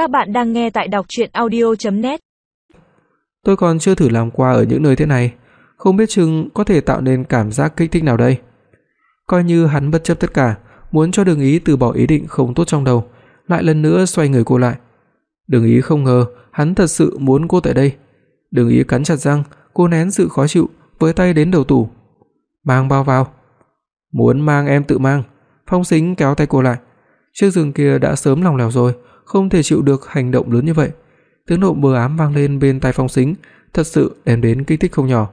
Các bạn đang nghe tại đọc audio net Tôi còn chưa thử làm qua ở những nơi thế này, không biết chừng có thể tạo nên cảm giác kích thích nào đây. Coi như hắn bất chấp tất cả, muốn cho Đường Ý từ bỏ ý định không tốt trong đầu, lại lần nữa xoay người cô lại. Đường Ý không ngờ hắn thật sự muốn cô tại đây. Đường Ý cắn chặt răng, cô nén sự khó chịu, với tay đến đầu tủ. "Mang bao vào." "Muốn mang em tự mang." Phong Sính kéo tay cô lại. Chiếc giường kia đã sớm lòng lẻo rồi, không thể chịu được hành động lớn như vậy. Tiếng động mờ ám vang lên bên tai Phong Sính, thật sự đem đến kích thích không nhỏ.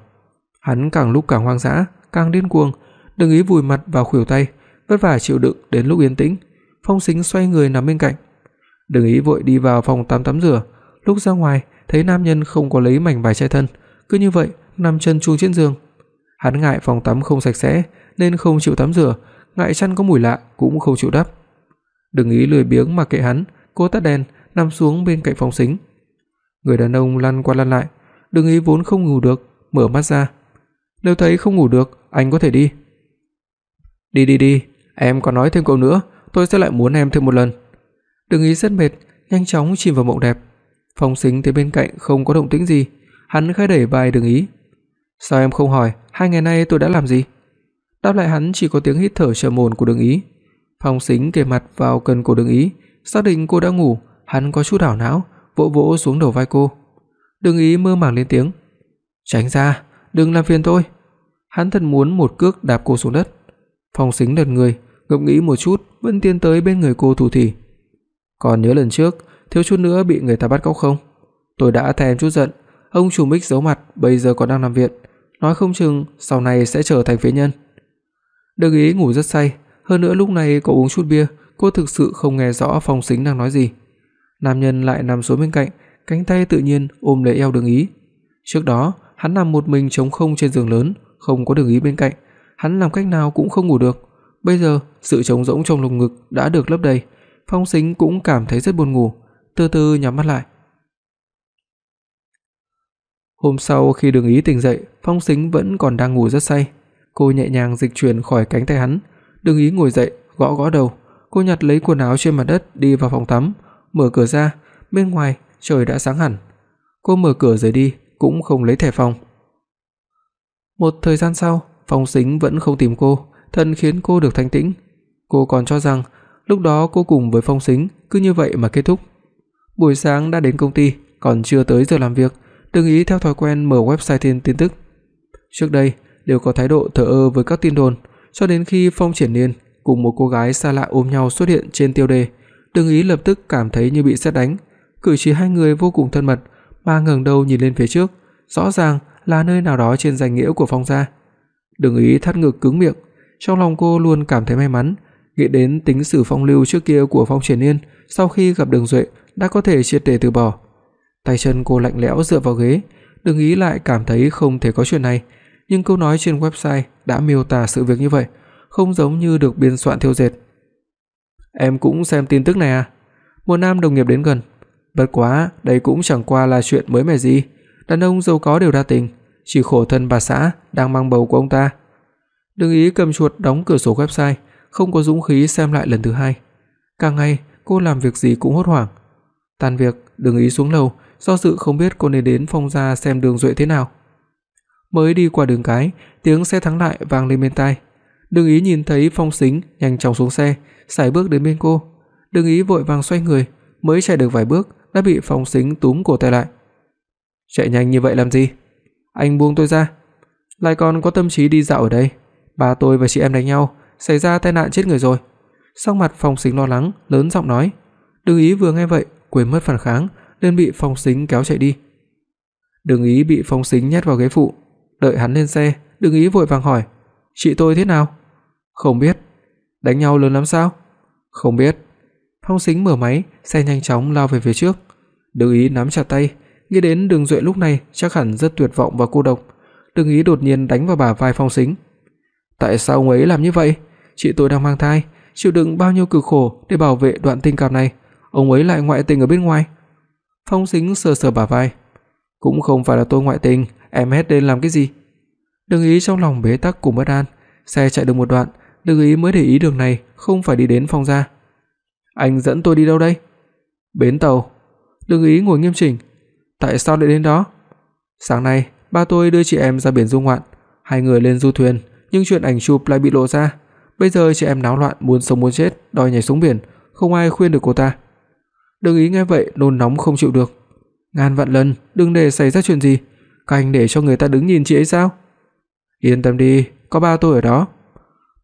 Hắn càng lúc càng hoang dã, càng điên cuồng, đừng ý vùi mặt vào khuỷu tay, vất vả chịu đựng đến lúc yên tĩnh. Phong Sính xoay người nằm bên cạnh. Đừng ý vội đi vào phòng tắm tắm rửa, lúc ra ngoài thấy nam nhân không có lấy mảnh vải che thân, cứ như vậy nằm chân chuông trên giường. Hắn ngại phòng tắm không sạch sẽ nên không chịu tắm rửa, ngại chăn có mùi lạ cũng không chịu đắp. Đừng ý lười biếng mà kệ hắn, cô tắt đèn, nằm xuống bên cạnh phòng sính. Người đàn ông lăn qua lăn lại, Đừng ý vốn không ngủ được, mở mắt ra. Nếu thấy không ngủ được, anh có thể đi. Đi đi đi, em còn nói thêm câu nữa, tôi sẽ lại muốn em thêm một lần. Đừng ý rất mệt, nhanh chóng chìm vào mộng đẹp. Phong Sính tới bên cạnh không có động tĩnh gì, hắn khẽ đẩy vai Đừng ý. "Sao em không hỏi, hai ngày nay tôi đã làm gì?" Đáp lại hắn chỉ có tiếng hít thở trầm ổn của Đừng ý. Phong Sính kề mặt vào cần cổ Đừng ý, xác định cô đã ngủ, hắn có chút đảo não, vỗ vỗ xuống đầu vai cô. Đừng ý mơ màng lên tiếng. "Tránh ra, đừng làm phiền tôi." Hắn thật muốn một cước đạp cô xuống đất. Phong Sính lật người, ngẫm nghĩ một chút, vẫn tiến tới bên người cô thủ thỉ. "Còn nhớ lần trước, thiếu chút nữa bị người ta bắt cóc không? Tôi đã thèm chút giận, ông chủ Mích giấu mặt, bây giờ còn đang nằm viện, nói không chừng sau này sẽ trở thành phế nhân." Đừng ý ngủ rất say, hơn nữa lúc này có uống chút bia, cô thực sự không nghe rõ Phong Sính đang nói gì. Nam nhân lại nằm xuống bên cạnh, cánh tay tự nhiên ôm lấy eo Đường Ý. Trước đó, hắn nằm một mình trống không trên giường lớn, không có Đường Ý bên cạnh, hắn làm cách nào cũng không ngủ được. Bây giờ, sự trống rỗng trong lồng ngực đã được lấp đầy, Phong Sính cũng cảm thấy rất buồn ngủ, từ từ nhắm mắt lại. Hôm sau khi Đường Ý tỉnh dậy, Phong Sính vẫn còn đang ngủ rất say. Cô nhẹ nhàng dịch chuyển khỏi cánh tay hắn, Đường Ý ngồi dậy, gõ gõ đầu, cô nhặt lấy quần áo trên mặt đất đi vào phòng tắm, mở cửa ra, bên ngoài trời đã sáng hẳn. Cô mở cửa rời đi, cũng không lấy thẻ phòng. Một thời gian sau, Phong Sính vẫn không tìm cô, thân khiến cô được thanh tĩnh. Cô còn cho rằng lúc đó cô cùng với Phong Sính cứ như vậy mà kết thúc. Buổi sáng đã đến công ty, còn chưa tới giờ làm việc, đừng ý theo thói quen mở website tin tin tức. Trước đây đều có thái độ thờ ơ với các tin đồn, cho đến khi Phong Triển Nhiên cùng một cô gái xa lạ ôm nhau xuất hiện trên tiêu đề, đường ý lập tức cảm thấy như bị sét đánh, cử chỉ hai người vô cùng thân mật, mà ngẩng đầu nhìn lên phía trước, rõ ràng là nơi nào đó trên danh nghĩa của Phong gia. đường ý thắt ngực cứng miệng, trong lòng cô luôn cảm thấy may mắn, nghĩ đến tính sử phong lưu trước kia của Phong Triển Nhiên, sau khi gặp Đường Duệ đã có thể triệt để từ bỏ. Tay chân cô lạnh lẽo dựa vào ghế, đừng ý lại cảm thấy không thể có chuyện này, nhưng câu nói trên website đã miêu tả sự việc như vậy, không giống như được biên soạn thêu dệt. Em cũng xem tin tức này à? Một nam đồng nghiệp đến gần. Bất quá, đây cũng chẳng qua là chuyện mới mẻ gì, đàn ông giàu có đều đa tình, chỉ khổ thân bà xã đang mang bầu của ông ta. Đừng ý cầm chuột đóng cửa sổ website, không có dũng khí xem lại lần thứ hai. Càng ngày, cô làm việc gì cũng hốt hoảng. Tan việc, Đừng ý xuống lầu, do dự không biết cô nên đến Phong gia xem Đường Duệ thế nào. Mới đi qua đường cái, tiếng xe thắng lại vang lên bên tai. Đừng ý nhìn thấy Phong Sính nhanh chóng xuống xe, sải bước đến bên cô. Đừng ý vội vàng xoay người, mới chạy được vài bước đã bị Phong Sính túm cổ tay lại. "Chạy nhanh như vậy làm gì? Anh buông tôi ra. Lại còn có tâm trí đi dạo ở đây. Ba tôi và chị em đánh nhau, xảy ra tai nạn chết người rồi." Sắc mặt Phong Sính lo lắng, lớn giọng nói. Đừng ý vừa nghe vậy, quên mất phản kháng, nên bị Phong Sính kéo chạy đi. Đừng ý bị Phong Sính nhét vào ghế phụ, đợi hắn lên xe, Đừng ý vội vàng hỏi, "Chị tôi thế nào?" "Không biết." "Đánh nhau lớn lắm sao?" "Không biết." Phong Sính mở máy, xe nhanh chóng lao về phía trước. Đừng ý nắm chặt tay, nghĩ đến Đường Duệ lúc này chắc hẳn rất tuyệt vọng và cô độc. Đừng ý đột nhiên đánh vào bả vai Phong Sính. "Tại sao ông ấy làm như vậy? Chị tôi đang mang thai, chịu đựng bao nhiêu cực khổ để bảo vệ đoạn tình cảm này, ông ấy lại ngoại tình ở bên ngoài." Phong Sính sờ sờ bả vai. "Cũng không phải là tôi ngoại tình, em hết nên làm cái gì?" Đừng ý trong lòng bế tắc cùng bất an, xe chạy được một đoạn, Đừng ý mới để ý đường này không phải đi đến phòng ra "Anh dẫn tôi đi đâu đây?" "Bến tàu, Đừng ý ngồi nghiêm chỉnh. Tại sao lại đến đó? Sáng nay, ba tôi đưa chị em ra biển du ngoạn, hai người lên du thuyền, nhưng chuyện ảnh chụp lại bị lộ ra. Bây giờ chị em náo loạn muốn sống muốn chết, đòi nhảy xuống biển, không ai khuyên được cô ta. Đừng ý nghe vậy nôn nóng không chịu được. Ngàn vạn lần đừng để xảy ra chuyện gì, các anh để cho người ta đứng nhìn chị ấy sao? Yên tâm đi, có ba tôi ở đó.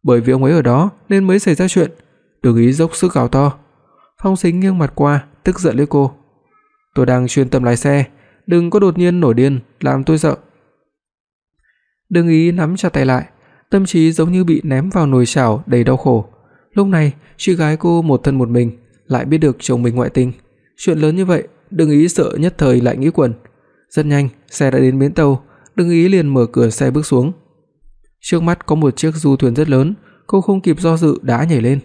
Bởi vì ông ấy ở đó nên mới xảy ra chuyện. đường ý dốc sức gào to. Phong Sính nghiêng mặt qua, tức giận liếc cô. Tôi đang chuyên tâm lái xe, đừng có đột nhiên nổi điên làm tôi sợ. đường ý nắm chặt tay lại, tâm trí giống như bị ném vào nồi chảo đầy đau khổ. Lúc này, chị gái cô một thân một mình, lại biết được chồng mình ngoại tình, chuyện lớn như vậy, đường ý sợ nhất thời lại nghĩ quẩn. Rất nhanh, xe đã đến bến tàu, đường ý liền mở cửa xe bước xuống. Trước mắt có một chiếc du thuyền rất lớn, cô không kịp do dự đã nhảy lên.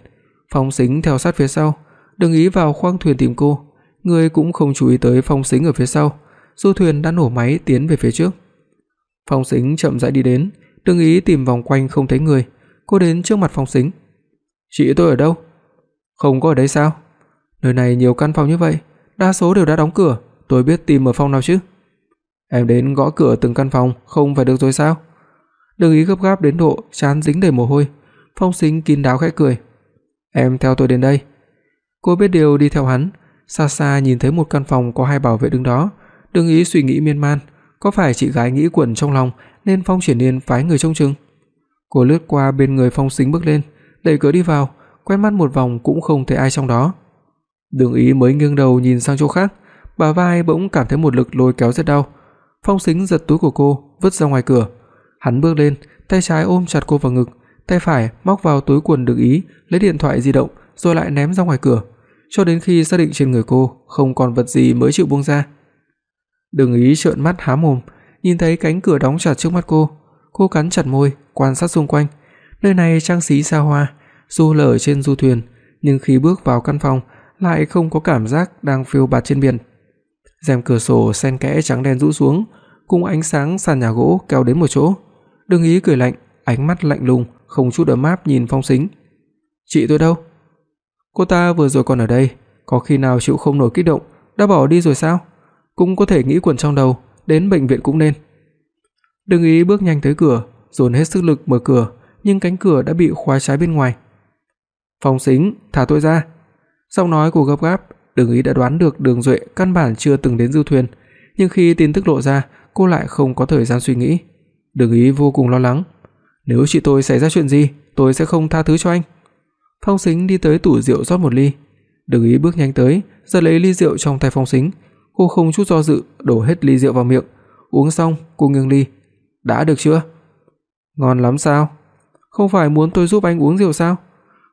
Phong Sính theo sát phía sau, đừng ý vào khoang thuyền tìm cô, người cũng không chú ý tới Phong Sính ở phía sau. Du thuyền đã nổ máy tiến về phía trước. Phong Sính chậm rãi đi đến, đừng ý tìm vòng quanh không thấy người, cô đến trước mặt Phong Sính. "Chị tôi ở đâu?" "Không có ở đây sao?" "Nơi này nhiều căn phòng như vậy, đa số đều đã đóng cửa, tôi biết tìm ở phòng nào chứ?" "Em đến gõ cửa từng căn phòng không phải được rồi sao?" Đừng ý gấp gáp đến độ trán dính đầy mồ hôi. Phong Sính kín đáo khẽ cười. "Em theo tôi đến đây." Cô biết điều đi theo hắn, xa xa nhìn thấy một căn phòng có hai bảo vệ đứng đó, đừng ý suy nghĩ miên man, có phải chị gái nghĩ quẩn trong lòng nên Phong Triển Nhiên phái người trông chừng. Cô lướt qua bên người Phong Sính bước lên, đẩy cửa đi vào, quét mắt một vòng cũng không thấy ai trong đó. Đường Ý mới nghiêng đầu nhìn sang chỗ khác, bả vai bỗng cảm thấy một lực lôi kéo rất đau. Phong Sính giật túi của cô, vứt ra ngoài cửa. Hắn bước lên, tay trái ôm chặt cô vào ngực, tay phải móc vào túi quần Đường Ý, lấy điện thoại di động rồi lại ném ra ngoài cửa, cho đến khi xác định trên người cô không còn vật gì mới chịu buông ra. Đường Ý trợn mắt há mồm, nhìn thấy cánh cửa đóng chặt trước mắt cô, cô cắn chặt môi, quan sát xung quanh. Nơi này trang trí xa hoa, dù là ở trên du thuyền, nhưng khi bước vào căn phòng lại không có cảm giác đang phiêu bạt trên biển. Rèm cửa sổ xen kẽ trắng đen rũ xuống, cùng ánh sáng sàn nhà gỗ kéo đến một chỗ. Đường Ý cười lạnh, ánh mắt lạnh lùng, không chút ấm áp nhìn Phong Sính. "Chị tôi đâu?" Cô ta vừa rồi còn ở đây, có khi nào chịu không nổi kích động, đã bỏ đi rồi sao? Cũng có thể nghĩ quẩn trong đầu, đến bệnh viện cũng nên. Đừng ý bước nhanh tới cửa, dồn hết sức lực mở cửa, nhưng cánh cửa đã bị khóa trái bên ngoài. Phong Sính, thả tôi ra. Giọng nói của gấp gáp, Đường Ý đã đoán được Đường Duệ căn bản chưa từng đến du thuyền, nhưng khi tin tức lộ ra, cô lại không có thời gian suy nghĩ. Đường Ý vô cùng lo lắng, nếu chị tôi xảy ra chuyện gì, tôi sẽ không tha thứ cho anh. Phong Sính đi tới tủ rượu rót một ly, Đường Ý bước nhanh tới, giật lấy ly rượu trong tay Phong Sính, cô không chút do dự đổ hết ly rượu vào miệng, uống xong, cô nghiêng ly. "Đã được chưa?" "Ngon lắm sao? Không phải muốn tôi giúp anh uống rượu sao?"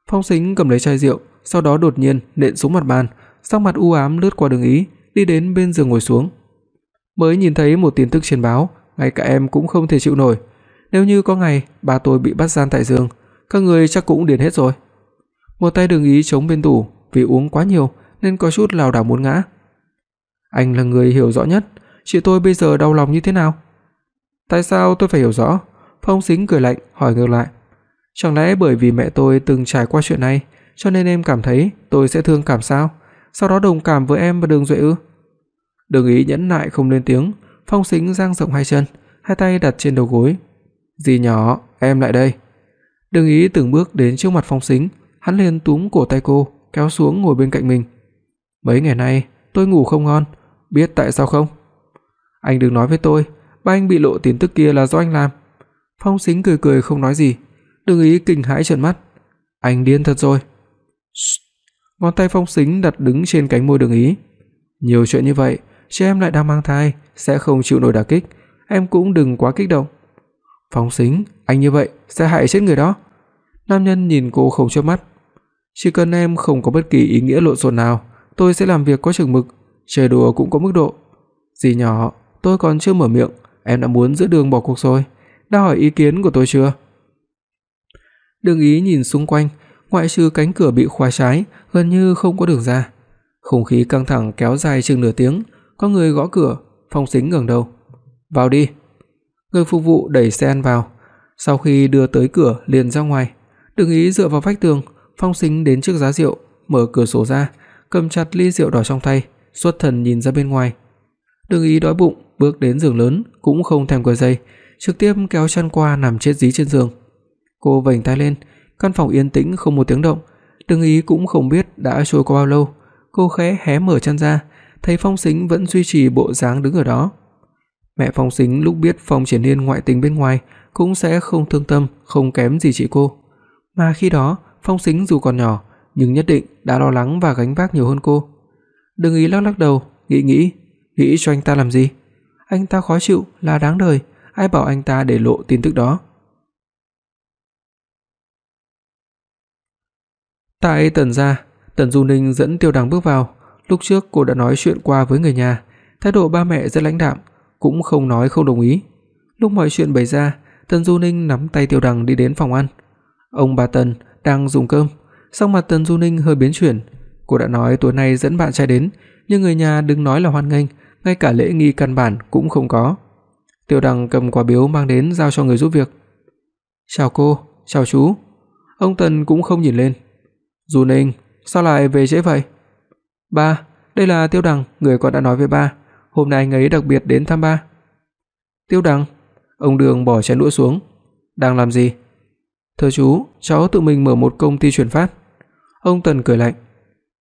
Phong Sính cầm lấy chai rượu, sau đó đột nhiên nện xuống mặt bàn, sắc mặt u ám lướt qua Đường Ý, đi đến bên giường ngồi xuống. Mới nhìn thấy một tin tức trên báo, ngay cả em cũng không thể chịu nổi. Nếu như có ngày ba tôi bị bắt gian tại giường, các người chắc cũng điên hết rồi. Một tay Đường Ý chống bên tủ, vì uống quá nhiều nên có chút lảo đảo muốn ngã. Anh là người hiểu rõ nhất, chị tôi bây giờ đau lòng như thế nào? Tại sao tôi phải hiểu rõ? Phong Sính cười lạnh hỏi ngược lại. Chẳng lẽ bởi vì mẹ tôi từng trải qua chuyện này, cho nên em cảm thấy tôi sẽ thương cảm sao? Sau đó đồng cảm với em và Đường Duệ ư? Đường Ý nhẫn nại không lên tiếng, Phong Sính dang rộng hai chân, hai tay đặt trên đầu gối. "Dì nhỏ, em lại đây." Đừng Ý từng bước đến trước mặt Phong Sính, hắn liền túm cổ tay cô, kéo xuống ngồi bên cạnh mình. "Mấy ngày nay tôi ngủ không ngon, biết tại sao không?" "Anh đừng nói với tôi, ba anh bị lộ tin tức kia là do anh làm." Phong Sính cười cười không nói gì, Đừng Ý kinh hãi trợn mắt. "Anh điên thật rồi." Ngón tay Phong Sính đặt đứng trên cánh môi Đường Ý. "Nhiều chuyện như vậy, chị em lại đang mang thai, sẽ không chịu nổi đả kích, em cũng đừng quá kích động." Phong Sính, anh như vậy sẽ hại chết người đó. Nam nhân nhìn cô không chớp mắt. Chỉ cần em không có bất kỳ ý nghĩa lộn xộn nào, tôi sẽ làm việc có chừng mực, chơi đùa cũng có mức độ. Dì nhỏ, tôi còn chưa mở miệng, em đã muốn giữa đường bỏ cuộc rồi, đã hỏi ý kiến của tôi chưa? Đường Ý nhìn xung quanh, ngoại trừ cánh cửa bị khóa trái, gần như không có đường ra. Không khí căng thẳng kéo dài chừng nửa tiếng, có người gõ cửa, Phong Sính ngẩng đầu. "Vào đi." Người phục vụ đẩy xe ăn vào, sau khi đưa tới cửa liền ra ngoài. Đường Ý dựa vào vách tường, Phong Sính đến trước giá rượu, mở cửa sổ ra, cầm chặt ly rượu đỏ trong tay, xuất thần nhìn ra bên ngoài. Đường Ý đói bụng, bước đến giường lớn cũng không thèm cởi dây, trực tiếp kéo chăn qua nằm chết dí trên giường. Cô vểnh tai lên, căn phòng yên tĩnh không một tiếng động, Đường Ý cũng không biết đã trôi qua bao lâu, cô khẽ hé mở chăn ra, thấy Phong Sính vẫn duy trì bộ dáng đứng ở đó. Mẹ Phong Sính lúc biết Phong Triển Nhiên ngoại tình bên ngoài cũng sẽ không thương tâm, không kém gì chị cô. Mà khi đó, Phong Sính dù còn nhỏ, nhưng nhất định đã lo lắng và gánh vác nhiều hơn cô. Đừng ý lắc lắc đầu, nghĩ nghĩ, nghĩ cho anh ta làm gì? Anh ta khó chịu là đáng đời, ai bảo anh ta để lộ tin tức đó. Tại Tần gia, Tần Du Ninh dẫn Tiêu Đằng bước vào, lúc trước cô đã nói chuyện qua với người nhà, thái độ ba mẹ rất lãnh đạm, cũng không nói không đồng ý. Lúc mọi chuyện bày ra, Tần Du Ninh nắm tay Tiêu Đằng đi đến phòng ăn. Ông bà Tần đang dùng cơm, sắc mặt Tần Du Ninh hơi biến chuyển, cô đã nói tối nay dẫn bạn trai đến, nhưng người nhà đừng nói là hoan nghênh, ngay cả lễ nghi căn bản cũng không có. Tiêu Đằng cầm quà biếu mang đến giao cho người giúp việc. "Chào cô, chào chú." Ông Tần cũng không nhìn lên. "Du Ninh, sao lại về trễ vậy?" "Ba, đây là Tiêu Đằng, người con đã nói với ba, hôm nay anh ấy đặc biệt đến thăm ba." "Tiêu Đằng?" Ông Đường bỏ chén đũa xuống. "Đang làm gì?" "Thưa chú, cháu tự mình mở một công ty chuyển phát." Ông Tần cười lạnh.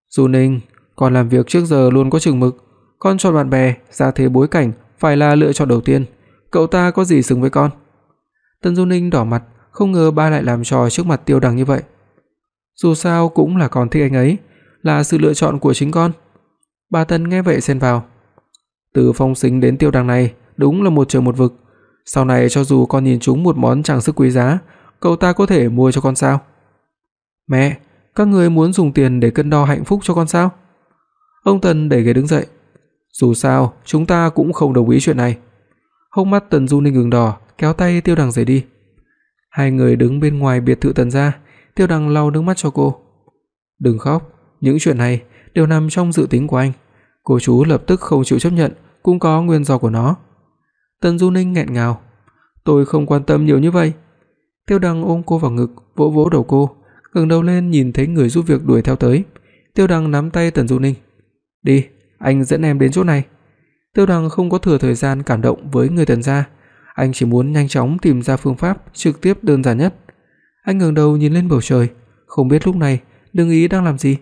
"Du Ninh, con làm việc trước giờ luôn có chừng mực, con chọn bạn bè, gia thế bối cảnh phải là lựa chọn đầu tiên, cậu ta có gì xứng với con?" Tần Du Ninh đỏ mặt, không ngờ ba lại làm trò trước mặt Tiêu Đằng như vậy. Dù sao cũng là con thích anh ấy, là sự lựa chọn của chính con. Bà Tần nghe vậy xen vào. Từ Phong Sính đến Tiêu Đằng này, đúng là một trời một vực. Sau này cho dù con nhìn chúng một món trang sức quý giá, cậu ta có thể mua cho con sao? Mẹ, các người muốn dùng tiền để cân đo hạnh phúc cho con sao? Ông Tần đẩy ghế đứng dậy. Dù sao, chúng ta cũng không đồng ý chuyện này. Hốc mắt Tần Du Ninh ửng đỏ, kéo tay Tiêu Đằng rời đi. Hai người đứng bên ngoài biệt thự Tần gia, Tiêu Đằng lau nước mắt cho cô. "Đừng khóc, những chuyện này đều nằm trong dự tính của anh." Cô chú lập tức không chịu chấp nhận, cũng có nguyên do của nó. Tần Du Ninh nghẹn ngào, "Tôi không quan tâm nhiều như vậy." Tiêu đăng ôm cô vào ngực, vỗ vỗ đầu cô, ngẩng đầu lên nhìn thấy người giúp việc đuổi theo tới. Tiêu đăng nắm tay Tần Du Ninh, "Đi, anh dẫn em đến chỗ này." Tiêu đăng không có thừa thời gian cảm động với người Tần gia, anh chỉ muốn nhanh chóng tìm ra phương pháp trực tiếp đơn giản nhất. Anh ngẩng đầu nhìn lên bầu trời, không biết lúc này Đường Ý đang làm gì.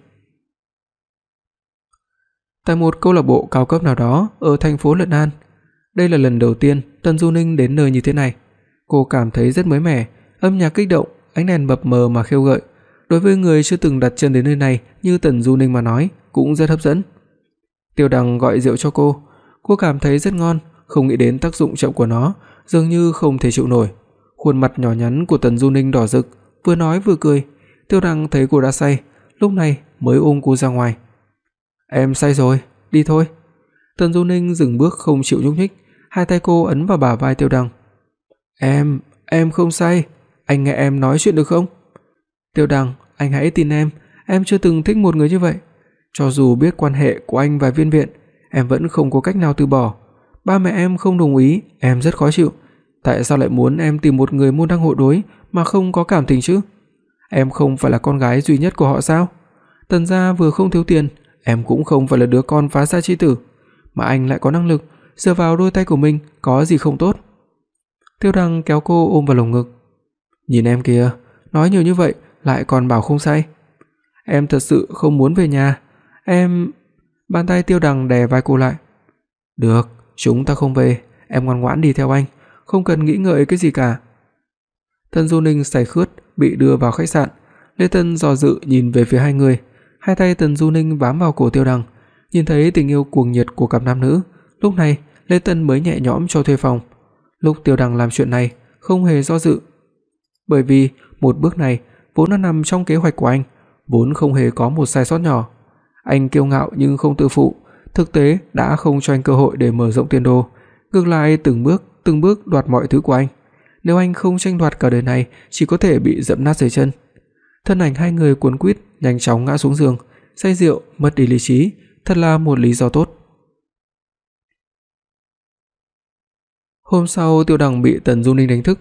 Tại một câu lạc bộ cao cấp nào đó ở thành phố Lận An, đây là lần đầu tiên Tần Du Ninh đến nơi như thế này. Cô cảm thấy rất mới mẻ, âm nhạc kích động, ánh đèn mập mờ mà khiêu gợi. Đối với người chưa từng đặt chân đến nơi này như Tần Du Ninh mà nói, cũng rất hấp dẫn. Tiêu Đằng gọi rượu cho cô, cô cảm thấy rất ngon, không nghĩ đến tác dụng chậm của nó, dường như không thể chịu nổi. Khuôn mặt nhỏ nhắn của Tần Du Ninh đỏ rực, vừa nói vừa cười. Tiêu Đăng thấy cô đã say, lúc này mới ôm cô ra ngoài. "Em say rồi, đi thôi." Tần Du Ninh dừng bước không chịu nhúc nhích, hai tay cô ấn vào bả vai Tiêu Đăng. "Em, em không say, anh nghe em nói chuyện được không?" "Tiêu Đăng, anh hãy tin em, em chưa từng thích một người như vậy. Cho dù biết quan hệ của anh và Viên Viện, em vẫn không có cách nào từ bỏ. Ba mẹ em không đồng ý, em rất khó chịu. Tại sao lại muốn em tìm một người môn đăng hộ đối mà không có cảm tình chứ? Em không phải là con gái duy nhất của họ sao? Tần gia vừa không thiếu tiền, em cũng không phải là đứa con phá gia chi tử, mà anh lại có năng lực, dựa vào đôi tay của mình có gì không tốt? Tiêu Đăng kéo cô ôm vào lồng ngực. Nhìn em kìa, nói nhiều như vậy lại còn bảo không say. Em thật sự không muốn về nhà. Em Bàn tay Tiêu Đằng đè vai cô lại. "Được, chúng ta không về, em ngoan ngoãn đi theo anh, không cần nghĩ ngợi cái gì cả." Tần Du Ninh say khướt bị đưa vào khách sạn, Lê Tân dò dự nhìn về phía hai người, hai tay Tần Du Ninh bám vào cổ Tiêu Đằng, nhìn thấy tình yêu cuồng nhiệt của cặp nam nữ, lúc này Lê Tân mới nhẹ nhõm cho thuê phòng. Lúc Tiêu Đằng làm chuyện này, không hề do dự, bởi vì một bước này vốn đã nằm trong kế hoạch của anh, vốn không hề có một sai sót nhỏ. Anh kiêu ngạo nhưng không tự phụ, thực tế đã không cho anh cơ hội để mở rộng tiền đồ, ngược lại từng bước, từng bước đoạt mọi thứ của anh. Nếu anh không tranh đoạt cả đời này, chỉ có thể bị dẫm nát dưới chân. Thân ảnh hai người cuốn quýt nhanh chóng ngã xuống giường, say rượu, mất đi lý trí, thật là một lý do tốt. Hôm sau Tiêu Đằng bị Tần Du Ninh đánh thức.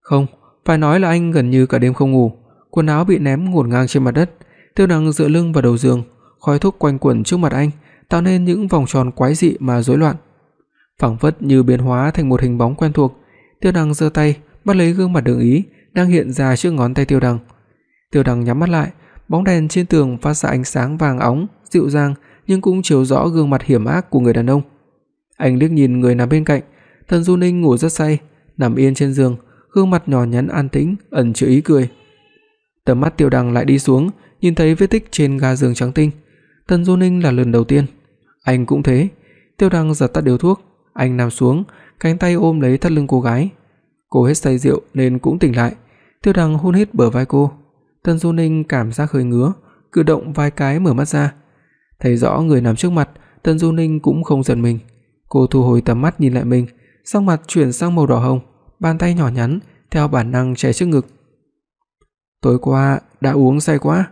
Không, phải nói là anh gần như cả đêm không ngủ, quần áo bị ném ngổn ngang trên mặt đất, Tiêu Đằng dựa lưng vào đầu giường, khói thuốc quanh quẩn trước mặt anh, tạo nên những vòng tròn quái dị mà rối loạn. Phảng phất như biến hóa thành một hình bóng quen thuộc, Tiêu Đằng giơ tay, bắt lấy gương mặt Đường Ý đang hiện ra trước ngón tay Tiêu Đằng. Tiêu Đằng nhắm mắt lại, bóng đèn trên tường phát ra ánh sáng vàng óng, dịu dàng nhưng cũng chiếu rõ gương mặt hiểm ác của người đàn ông. Anh liếc nhìn người nằm bên cạnh, Tần Du Ninh ngủ rất say, nằm yên trên giường, gương mặt nhỏ nhắn an tĩnh ẩn chứa ý cười. Tầm mắt Tiêu Đằng lại đi xuống, nhìn thấy vết tích trên ga giường trắng tinh. Tần Du Ninh là lần đầu tiên, anh cũng thế. Tiêu Đằng giật tắt điếu thuốc, anh nằm xuống, cánh tay ôm lấy thắt lưng cô gái. Cô hết say rượu nên cũng tỉnh lại. Tiêu Đằng hôn hít bờ vai cô. Tần Du Ninh cảm giác hơi ngứa, cử động vài cái mở mắt ra. Thấy rõ người nằm trước mặt, Tần Du Ninh cũng không giận mình. Cô thu hồi tầm mắt nhìn lại mình, sắc mặt chuyển sang màu đỏ hồng, bàn tay nhỏ nhắn theo bản năng che trước ngực. Tối qua đã uống say quá.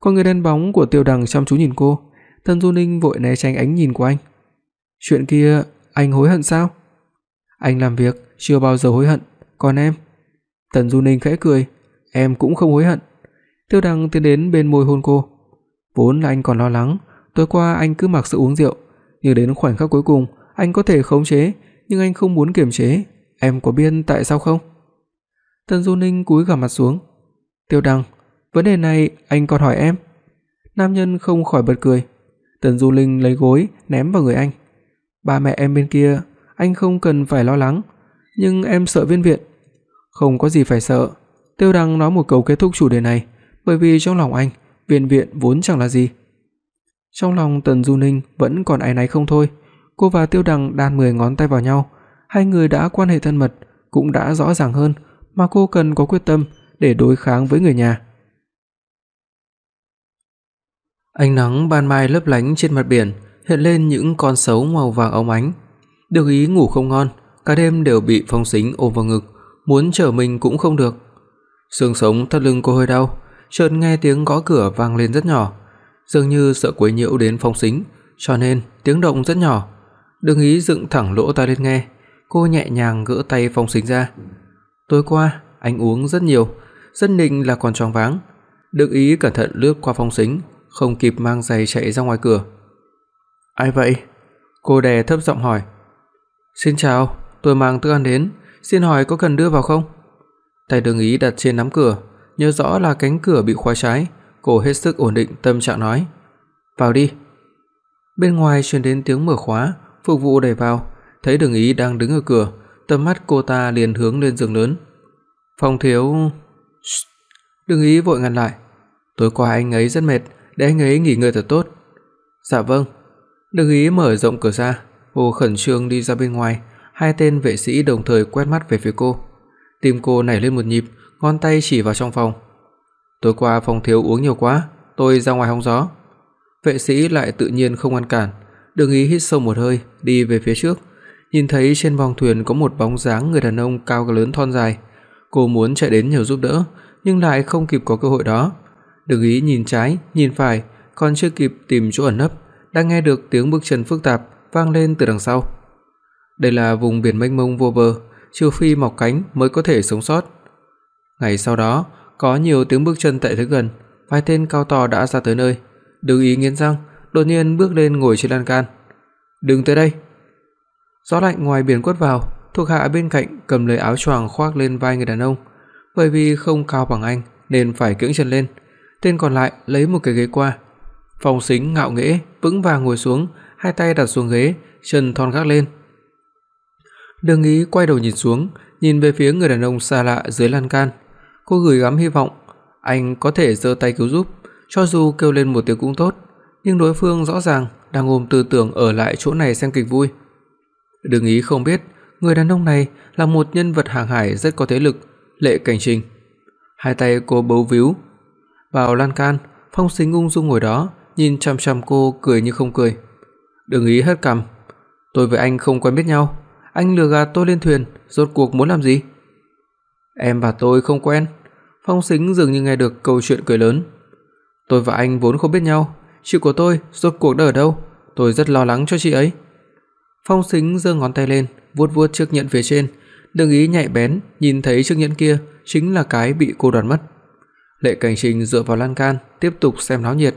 Con người đen bóng của Tiêu Đằng chăm chú nhìn cô, Tần Du Ninh vội né tránh ánh nhìn của anh. "Chuyện kia anh hối hận sao?" "Anh làm việc chưa bao giờ hối hận, còn em?" Tần Du Ninh khẽ cười, "Em cũng không hối hận." Tiêu Đằng tiến đến bên môi hôn cô. Vốn là anh còn lo lắng, tối qua anh cứ mặc sự uống rượu, nhưng đến khoảnh khắc cuối cùng, anh có thể khống chế, nhưng anh không muốn kiềm chế, em có biết tại sao không? Tần Du Ninh cúi gằm mặt xuống. "Tiêu Đằng, vấn đề này anh còn hỏi em?" Nam nhân không khỏi bật cười. Tần Du Linh lấy gối ném vào người anh. "Ba mẹ em bên kia, anh không cần phải lo lắng, nhưng em sợ viên viện." "Không có gì phải sợ." Tiêu Đăng nói một câu kết thúc chủ đề này, bởi vì trong lòng anh, Viện viện vốn chẳng là gì. Trong lòng Tần Du Ninh vẫn còn áy náy không thôi, cô và Tiêu Đằng đan 10 ngón tay vào nhau, hai người đã quan hệ thân mật, cũng đã rõ ràng hơn, mà cô cần có quyết tâm để đối kháng với người nhà. Ánh nắng ban mai lấp lánh trên mặt biển, hiện lên những con sấu màu vàng óng ánh. được Ý ngủ không ngon, cả đêm đều bị Phong Sính ôm vào ngực, muốn trở mình cũng không được. Xương sống thắt lưng cô hơi đau, chợt nghe tiếng gõ cửa vang lên rất nhỏ, dường như sợ quấy nhiễu đến Phong Sính, cho nên tiếng động rất nhỏ. Đường Ý dựng thẳng lỗ tai lên nghe, cô nhẹ nhàng gỡ tay Phong Sính ra. "Tối qua anh uống rất nhiều, rất định là còn choáng váng." Đường Ý cẩn thận lướt qua Phong Sính, không kịp mang giày chạy ra ngoài cửa. "Ai vậy?" Cô đè thấp giọng hỏi. "Xin chào, tôi mang thức ăn đến, xin hỏi có cần đưa vào không?" Tay Đường Ý đặt trên nắm cửa, nhớ rõ là cánh cửa bị khóa trái, cô hết sức ổn định tâm trạng nói: "Vào đi." Bên ngoài truyền đến tiếng mở khóa, phục vụ đẩy vào, thấy Đường Ý đang đứng ở cửa, tầm mắt cô ta liền hướng lên giường lớn. "Phong thiếu." Đường Ý vội ngăn lại. "Tối qua anh ấy rất mệt, để anh ấy nghỉ ngơi thật tốt." "Dạ vâng." Đường Ý mở rộng cửa ra, cô khẩn trương đi ra bên ngoài, hai tên vệ sĩ đồng thời quét mắt về phía cô. Tim cô nảy lên một nhịp, ngón tay chỉ vào trong phòng. "Tối qua phòng thiếu uống nhiều quá, tôi ra ngoài hóng gió." Vệ sĩ lại tự nhiên không ngăn cản, Đường Ý hít sâu một hơi, đi về phía trước, nhìn thấy trên bong thuyền có một bóng dáng người đàn ông cao lớn thon dài. Cô muốn chạy đến nhờ giúp đỡ, nhưng lại không kịp có cơ hội đó. Đường Ý nhìn trái, nhìn phải, còn chưa kịp tìm chỗ ẩn nấp, đã nghe được tiếng bước chân phức tạp vang lên từ đằng sau. Đây là vùng biển mênh mông vô bờ, trừ phi mọc cánh mới có thể sống sót. Ngày sau đó, có nhiều tiếng bước chân tại tới gần, vài tên cao to đã ra tới nơi. Đường Ý nghiến răng, đột nhiên bước lên ngồi trên lan can. "Đừng tới đây." Gió lạnh ngoài biển quất vào, thuộc hạ bên cạnh cầm lấy áo choàng khoác lên vai người đàn ông, bởi vì không cao bằng anh nên phải cưỡng chân lên. Tên còn lại lấy một cái ghế qua. Phong Sính ngạo nghễ vững vàng ngồi xuống, hai tay đặt xuống ghế, chân thon gác lên. Đường Ý quay đầu nhìn xuống, nhìn về phía người đàn ông xa lạ dưới lan can. Cô gửi gắm hy vọng anh có thể giơ tay cứu giúp, cho dù kêu lên một tiếng cũng tốt, nhưng đối phương rõ ràng đang ôm tư tưởng ở lại chỗ này xem kịch vui. Đường Ý không biết, người đàn ông này là một nhân vật hàng hải rất có thế lực, Lệ Cảnh Trình. Hai tay cô bấu víu vào lan can, Phong Sính ung dung ngồi đó, nhìn chằm chằm cô cười như không cười. Đường Ý hất cằm, "Tôi với anh không quen biết nhau, anh lừa gạt tôi lên thuyền, rốt cuộc muốn làm gì?" "Em và tôi không quen." Phong Sính dường như nghe được câu chuyện cười lớn. "Tôi và anh vốn không biết nhau, Chị của tôi rốt cuộc đã ở đâu? Tôi rất lo lắng cho chị ấy." Phong Sính giơ ngón tay lên, vuốt vuốt chiếc nhẫn phía trên, Đường ý nhạy bén nhìn thấy chiếc nhẫn kia chính là cái bị cô đoạt mất. Lệ Cảnh Trình dựa vào lan can, tiếp tục xem náo nhiệt.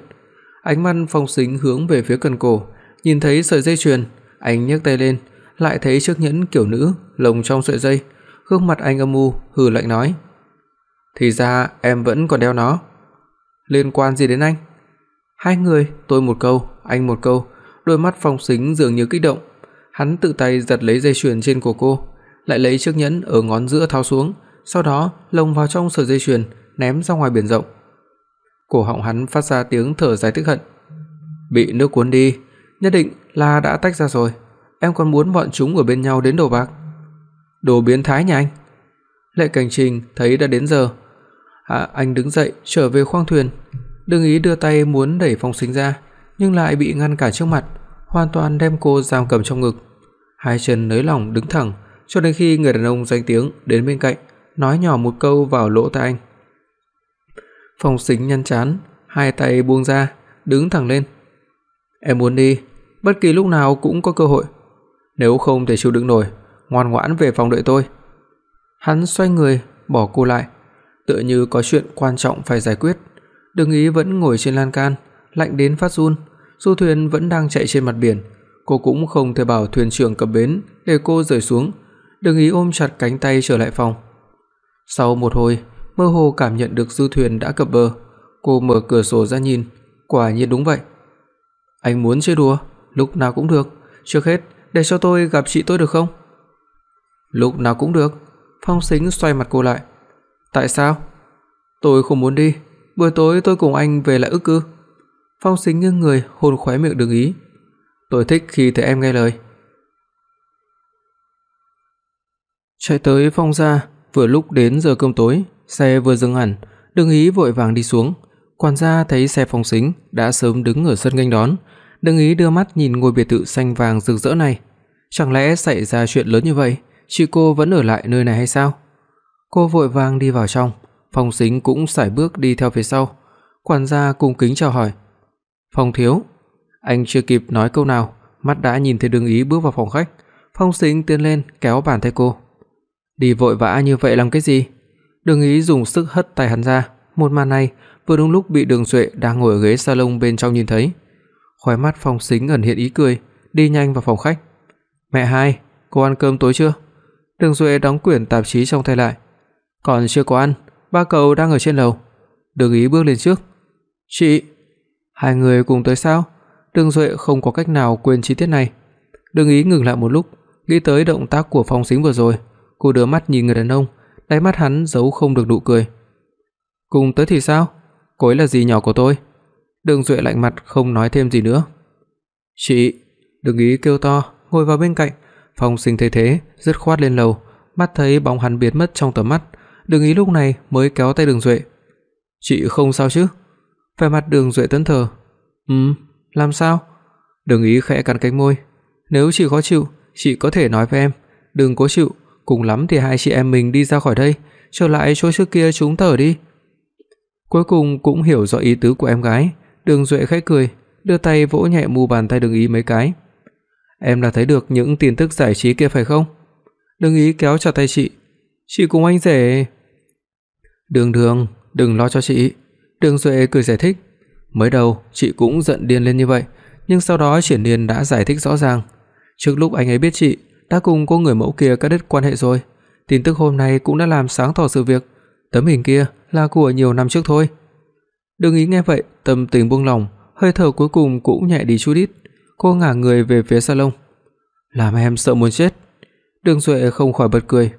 Ánh mắt Phong Sính hướng về phía cần cổ, nhìn thấy sợi dây chuyền, anh nhấc tay lên, lại thấy chiếc nhẫn kiểu nữ lồng trong sợi dây, gương mặt anh âm u hừ lạnh nói: "Thì ra em vẫn còn đeo nó. Liên quan gì đến anh?" Hai người, tôi một câu, anh một câu, đôi mắt Phong Sính dường như kích động. Hắn tự tay giật lấy dây chuyền trên cổ cô, lại lấy chiếc nhẫn ở ngón giữa tháo xuống, sau đó lồng vào trong sợi dây chuyền, ném ra ngoài biển rộng. Cổ họng hắn phát ra tiếng thở dài tức hận. Bị nước cuốn đi, nhất định là đã tách ra rồi. Em còn muốn bọn chúng ở bên nhau đến đầu bạc. Đồ biến thái nhà anh. Lệ Cảnh Trình thấy đã đến giờ. À, anh đứng dậy trở về khoang thuyền, đừng ý đưa tay muốn đẩy Phong Sính ra, nhưng lại bị ngăn cản trước mặt, hoàn toàn đem cô giam cầm trong ngực. Hai chân nới lỏng đứng thẳng, cho đến khi người đàn ông danh tiếng đến bên cạnh, nói nhỏ một câu vào lỗ tai anh. Phong Sính nhăn chán, hai tay buông ra, đứng thẳng lên. "Em muốn đi, bất kỳ lúc nào cũng có cơ hội. Nếu không thể chịu đựng nổi, ngoan ngoãn về phòng đợi tôi." Hắn xoay người, bỏ cô lại, tựa như có chuyện quan trọng phải giải quyết. Đường Ý vẫn ngồi trên lan can, lạnh đến phát run, du thuyền vẫn đang chạy trên mặt biển, cô cũng không thể bảo thuyền trưởng cập bến để cô rời xuống. Đường Ý ôm chặt cánh tay trở lại phòng. Sau một hồi, mơ hồ cảm nhận được du thuyền đã cập bờ, cô mở cửa sổ ra nhìn, quả nhiên đúng vậy. Anh muốn chơi đùa, lúc nào cũng được, trước hết để cho tôi gặp chị tôi được không? Lúc nào cũng được. Phong Sính xoay mặt cô lại. Tại sao? Tôi không muốn đi, buổi tối tôi cùng anh về lại ức cư. Phong Sính nghiêng người hôn khóe miệng Đường Ý. Tôi thích khi thấy em nghe lời. Chạy tới Phong gia, vừa lúc đến giờ cơm tối, xe vừa dừng hẳn, Đường Ý vội vàng đi xuống. Quản gia thấy xe Phong Sính đã sớm đứng ở sân nghênh đón, Đường Ý đưa mắt nhìn ngôi biệt thự xanh vàng rực rỡ này. Chẳng lẽ xảy ra chuyện lớn như vậy, chị cô vẫn ở lại nơi này hay sao? Cô vội vàng đi vào trong, Phong Sính cũng sải bước đi theo phía sau. Quản gia cung kính chào hỏi. "Phong thiếu." Anh chưa kịp nói câu nào, mắt đã nhìn thấy Đường Ý bước vào phòng khách. Phong Sính tiến lên kéo bàn tay cô. "Đi vội vã như vậy làm cái gì?" Đường Ý dùng sức hất tay hắn ra, một màn này vừa đúng lúc bị Đường Duệ đang ngồi ở ghế salon bên trong nhìn thấy. Khóe mắt Phong Sính ẩn hiện ý cười, đi nhanh vào phòng khách. "Mẹ hai, cô ăn cơm tối chưa?" Đường Duệ đóng quyển tạp chí trong tay lại. "Còn chưa có ăn, ba cậu đang ở trên lầu." Đường Ý bước lên trước. "Chị, hai người cùng tới sao?" Đường Duệ không có cách nào quên chi tiết này. Đường Ý ngừng lại một lúc, nghĩ tới động tác của Phong Sính vừa rồi, cô đưa mắt nhìn người đàn ông, đáy mắt hắn giấu không được nụ cười. "Cùng tới thì sao? Cô ấy là gì nhỏ của tôi?" Đường Duệ lạnh mặt không nói thêm gì nữa. "Chị!" Đường Ý kêu to, ngồi vào bên cạnh. Phong Sinh thấy thế, dứt khoát lên lầu, mắt thấy bóng hắn biến mất trong tầm mắt, Đường Ý lúc này mới kéo tay Đường Duệ. "Chị không sao chứ?" Vẻ mặt Đường Duệ tấn thờ. "Ừm, làm sao?" Đường Ý khẽ cắn cánh môi. "Nếu chị khó chịu, chị có thể nói với em, đừng cố chịu, cùng lắm thì hai chị em mình đi ra khỏi đây, trở lại chỗ trước kia chúng ta ở đi." Cuối cùng cũng hiểu rõ ý tứ của em gái, Đường Duệ khẽ cười, đưa tay vỗ nhẹ mu bàn tay Đường Ý mấy cái. "Em là thấy được những tin tức giải trí kia phải không?" Đường Ý kéo chặt tay chị. "Chị cùng anh rể." "Đường Đường, đừng lo cho chị." Đường Duệ cười giải thích. Mới đầu chị cũng giận điên lên như vậy, nhưng sau đó Triển điền đã giải thích rõ ràng. Trước lúc anh ấy biết chị đã cùng cô người mẫu kia cắt đứt quan hệ rồi, tin tức hôm nay cũng đã làm sáng tỏ sự việc. Tấm hình kia là của nhiều năm trước thôi. Đường Ý nghe vậy, tâm tình buông lỏng, hơi thở cuối cùng cũng nhẹ đi chút ít. Cô ngả người về phía salon. Làm em sợ muốn chết. Đường Duệ không khỏi bật cười.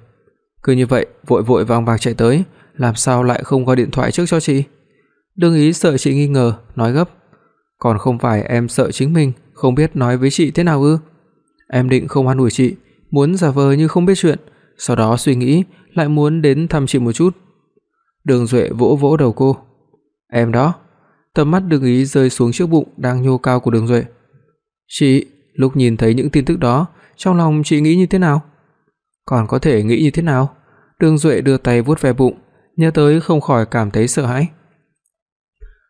Cứ như vậy, vội vội vàng vàng chạy tới, làm sao lại không gọi điện thoại trước cho chị? Đường Ý sợ chị nghi ngờ, nói gấp. Còn không phải em sợ chính mình không biết nói với chị thế nào ư? Em định không an ủi chị, muốn giả vờ như không biết chuyện, sau đó suy nghĩ lại muốn đến thăm chị một chút. Đường Duệ vỗ vỗ đầu cô. "Em đó." Tầm mắt Đường Ý rơi xuống trước bụng đang nhô cao của Đường Duệ. "Chị, lúc nhìn thấy những tin tức đó, trong lòng chị nghĩ như thế nào?" "Còn có thể nghĩ như thế nào?" Đường Duệ đưa tay vuốt ve bụng, nhớ tới không khỏi cảm thấy sợ hãi.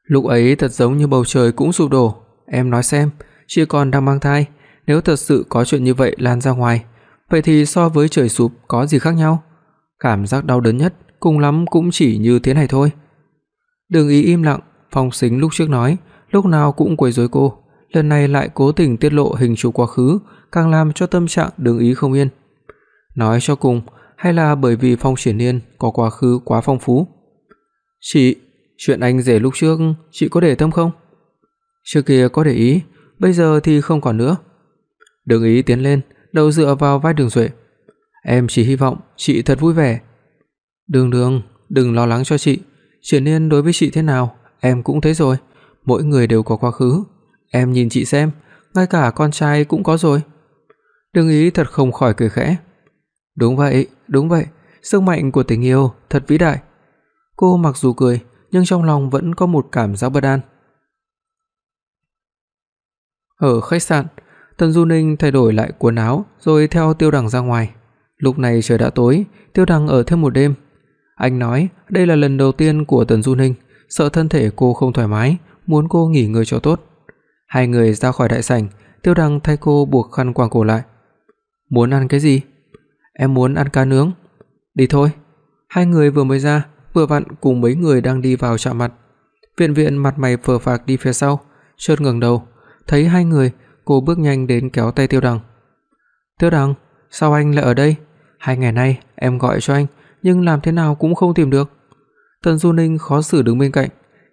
Lúc ấy thật giống như bầu trời cũng sụp đổ, em nói xem, chị còn đang mang thai, nếu thật sự có chuyện như vậy lan ra ngoài, vậy thì so với trời sụp có gì khác nhau? Cảm giác đau đớn nhất cùng lắm cũng chỉ như thế này thôi. Đường Ý im lặng, Phong Sính lúc trước nói, lúc nào cũng quấy rối cô, lần này lại cố tình tiết lộ hình chụp quá khứ, càng làm cho tâm trạng Đường Ý không yên. Nói cho cùng, hay là bởi vì Phong Triển Nhiên có quá khứ quá phong phú? "Chị, chuyện anh rể lúc trước, chị có để tâm không?" "Trước kia có để ý, bây giờ thì không còn nữa." Đường Ý tiến lên, đầu dựa vào vai Đường Duệ. "Em chỉ hy vọng chị thật vui vẻ." "Đường Đường, đừng lo lắng cho chị, Triển Nhiên đối với chị thế nào, em cũng thấy rồi, mỗi người đều có quá khứ, em nhìn chị xem, ngay cả con trai cũng có rồi." Đương Ý thật không khỏi cười khẽ. "Đúng vậy, đúng vậy, sức mạnh của tình yêu thật vĩ đại." Cô mặc dù cười, nhưng trong lòng vẫn có một cảm giác bất an. Ở khách sạn, Tần Du Ninh thay đổi lại quần áo rồi theo Tiêu Đằng ra ngoài. Lúc này trời đã tối, Tiêu Đằng ở thêm một đêm. Anh nói đây là lần đầu tiên của Tần Du Ninh, sợ thân thể cô không thoải mái, muốn cô nghỉ ngơi cho tốt. Hai người ra khỏi đại sảnh, Tiêu Đằng thay cô buộc khăn quàng cổ lại. "Muốn ăn cái gì?" "Em muốn ăn cá nướng." "Đi thôi." Hai người vừa mới ra, vừa vặn cùng mấy người đang đi vào chạm mặt. Viện Viện mặt mày phờ phạc đi phía sau, chợt ngẩng đầu, thấy hai người, cô bước nhanh đến kéo tay Tiêu Đằng. "Tiêu Đằng, sao anh lại ở đây? Hai ngày nay em gọi cho anh, nhưng làm thế nào cũng không tìm được." Tần Du Ninh khó xử đứng bên cạnh,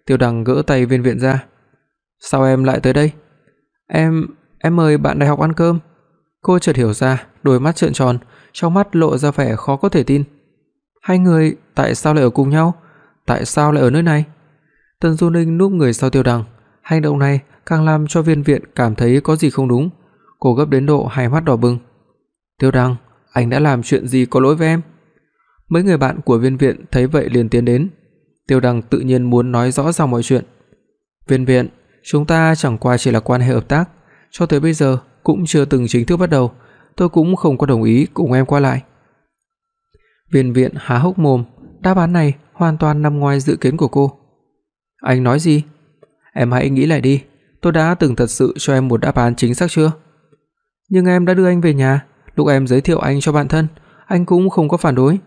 Tiêu Đằng gỡ tay Viên Viện ra. "Sao em lại tới đây?" "Em, em mời bạn đại học ăn cơm." Cô chợt hiểu ra, đôi mắt trợn tròn, trong mắt lộ ra vẻ khó có thể tin. Hai người tại sao lại ở cùng nhau? Tại sao lại ở nơi này? Tần Du Ninh núp người sau Tiêu Đằng, hành động này càng làm cho Viên Viện cảm thấy có gì không đúng. Cô gấp đến độ hai mắt đỏ bừng. "Tiêu Đằng, anh đã làm chuyện gì có lỗi với em?" Mấy người bạn của Viên Viện thấy vậy liền tiến đến. Tiêu Đằng tự nhiên muốn nói rõ ràng mọi chuyện. "Viên Viện, chúng ta chẳng qua chỉ là quan hệ hợp tác, cho tới bây giờ cũng chưa từng chính thức bắt đầu, tôi cũng không có đồng ý cùng em qua lại." Viên Viện há hốc mồm, đáp án này hoàn toàn nằm ngoài dự kiến của cô. "Anh nói gì? Em hãy nghĩ lại đi, tôi đã từng thật sự cho em một đáp án chính xác chưa? Nhưng em đã đưa anh về nhà, lúc em giới thiệu anh cho bạn thân, anh cũng không có phản đối."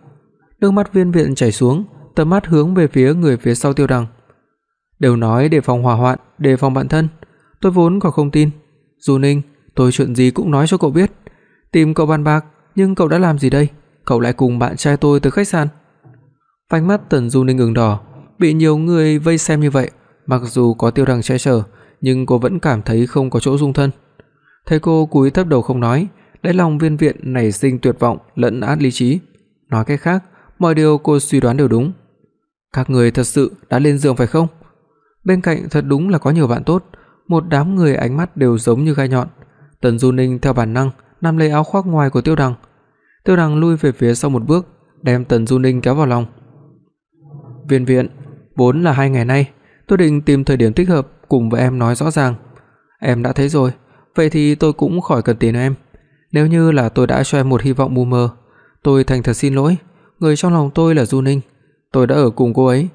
Nước mắt Viên Viện chảy xuống, tầm mắt hướng về phía người phía sau Tiêu Đằng. Đều nói để phòng hỏa hoạn, đề phòng bạn thân, tôi vốn còn không tin. Du Ninh, tôi chuyện gì cũng nói cho cậu biết. Tìm cậu bàn bạc, nhưng cậu đã làm gì đây? Cậu lại cùng bạn trai tôi tới khách sạn. Phanh mắt Tần Du Ninh ửng đỏ, bị nhiều người vây xem như vậy, mặc dù có Tiêu Đằng che chở, nhưng cô vẫn cảm thấy không có chỗ dung thân. Thấy cô cúi thấp đầu không nói, đáy lòng Viên Viện nảy sinh tuyệt vọng lẫn át lý trí. Nói cách khác, mọi điều cô suy đoán đều đúng. Các người thật sự đã lên giường phải không? Bên cạnh thật đúng là có nhiều bạn tốt, một đám người ánh mắt đều giống như gai nhọn. Tần Du Ninh theo bản năng nắm lấy áo khoác ngoài của Tiêu Đằng. Tiêu Đằng lui về phía sau một bước, đem Tần Du Ninh kéo vào lòng. "Viên Viện, vốn là hai ngày nay, tôi định tìm thời điểm thích hợp cùng với em nói rõ ràng. Em đã thấy rồi, vậy thì tôi cũng khỏi cần tiền em. Nếu như là tôi đã cho em một hy vọng mù mờ, tôi thành thật xin lỗi, người trong lòng tôi là Du Ninh, tôi đã ở cùng cô ấy."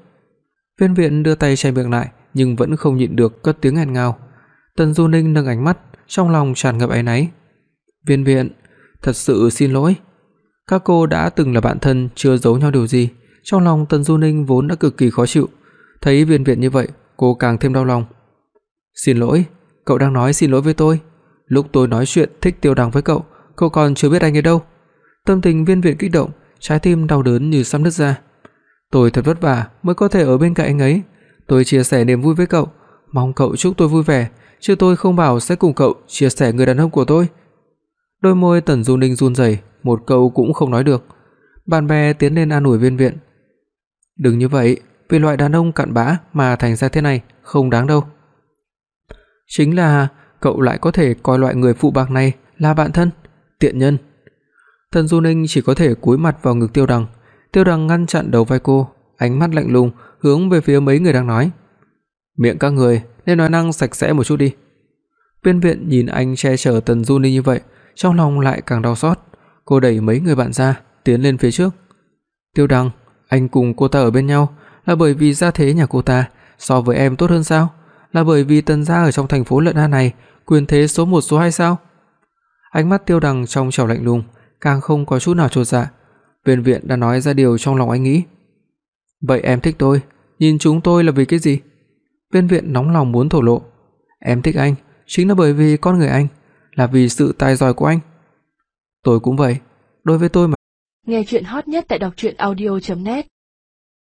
Viên Viện đưa tay che miệng lại, nhưng vẫn không nhịn được cất tiếng nghẹn ngào. Tần Du Ninh nâng ánh mắt, trong lòng tràn ngập áy náy. "Viên Viện, thật sự xin lỗi." Các cô đã từng là bạn thân chưa giấu nhau điều gì, trong lòng Tần Du Ninh vốn đã cực kỳ khó chịu, thấy Viên Viện như vậy, cô càng thêm đau lòng. "Xin lỗi, cậu đang nói xin lỗi với tôi. Lúc tôi nói chuyện thích Tiêu Đằng với cậu, cậu còn chưa biết anh ấy đâu." Tâm tình Viên Viện kích động, trái tim đau đớn như sắp nứt ra. "Tôi thật vất vả mới có thể ở bên cạnh anh ấy, tôi chia sẻ niềm vui với cậu, mong cậu chúc tôi vui vẻ, chứ tôi không bảo sẽ cùng cậu chia sẻ người đàn ông của tôi." Đôi môi Tần Du Ninh run rẩy, một câu cũng không nói được. Bạn bè tiến lên an ủi Viên Viện. "Đừng như vậy, vì loại đàn ông cặn bã mà thành ra thế này không đáng đâu." Chính là cậu lại có thể coi loại người phụ bạc này là bạn thân, tiện nhân. Tần Du Ninh chỉ có thể cúi mặt vào ngực Tiêu Đằng, Tiêu Đằng ngăn chặn đầu vai cô, ánh mắt lạnh lùng hướng về phía mấy người đang nói. "Miệng các người nên nói năng sạch sẽ một chút đi." Viên Viện nhìn anh che chở Tần Du ni như vậy, trong lòng lại càng đau xót. Cô đẩy mấy người bạn ra, tiến lên phía trước. "Tiêu Đằng, anh cùng cô ta ở bên nhau là bởi vì gia thế nhà cô ta so với em tốt hơn sao? Là bởi vì Tần gia ở trong thành phố Lận An này quyền thế số 1 số 2 sao?" Ánh mắt Tiêu Đằng trong trẻo lạnh lùng, càng không có chút nào chột dạ. Viên Viện đã nói ra điều trong lòng anh nghĩ. "Vậy em thích tôi, nhìn chúng tôi là vì cái gì?" Viên Viện nóng lòng muốn thổ lộ. "Em thích anh, chính là bởi vì con người anh, là vì sự tài giỏi của anh. Tôi cũng vậy, đối với tôi mà. Nghe truyện hot nhất tại doctruyenaudio.net